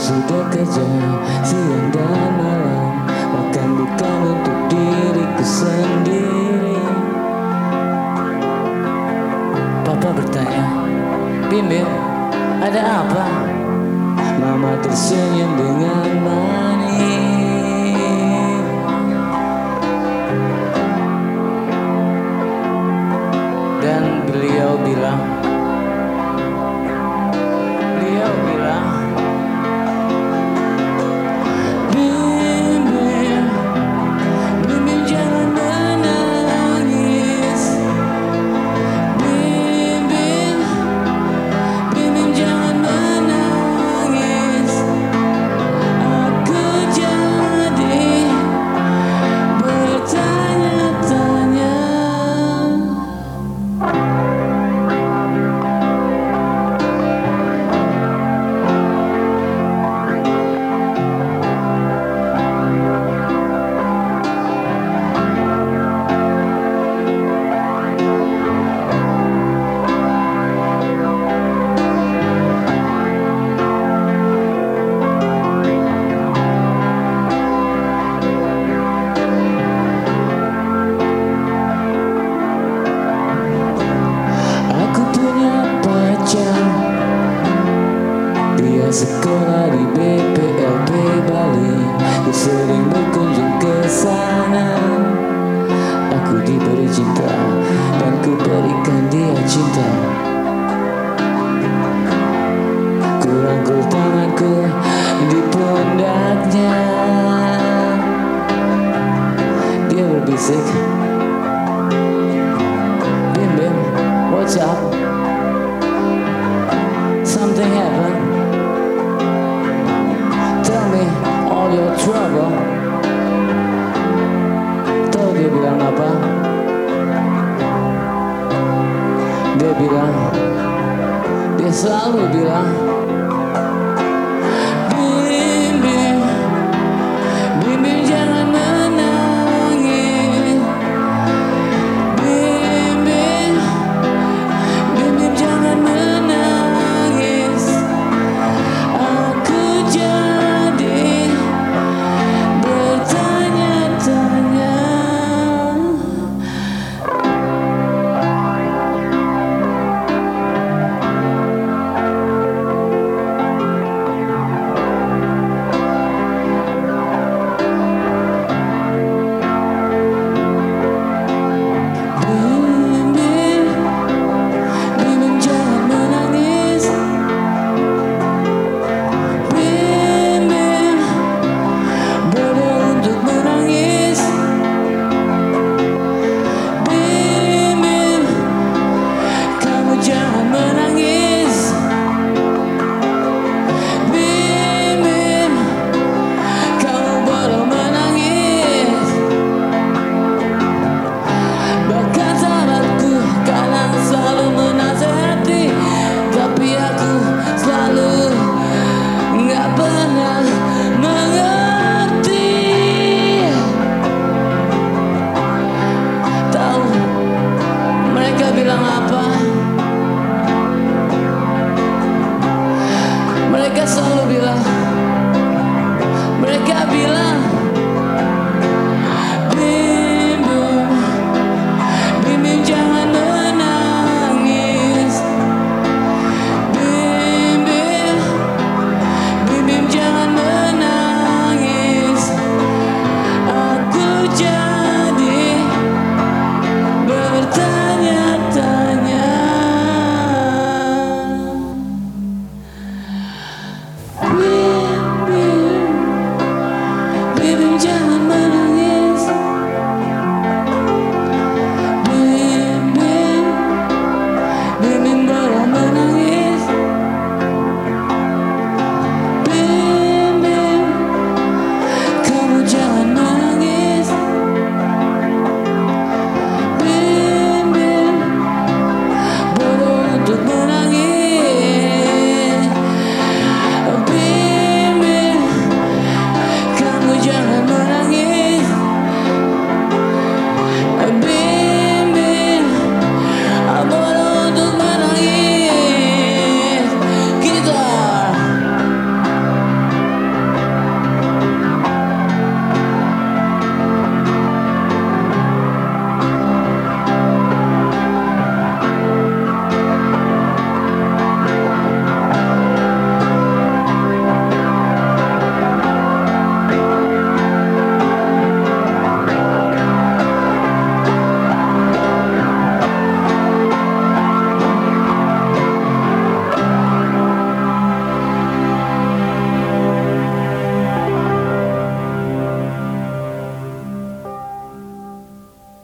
sudah kerja siang dan malam. Bahkan bukan untuk diriku sendiri. Papa bertanya Bim ada apa? Mama tersenyum dengan manis. Dan beliau bilang sering berkunjung ke sana Aku diberi cinta Dan ku berikan dia cinta Ku rangkul tanganku di pundaknya Dia berbisik Bim Bim, what's up? Something happened. All your trouble. Tahu dia bilang apa? Dia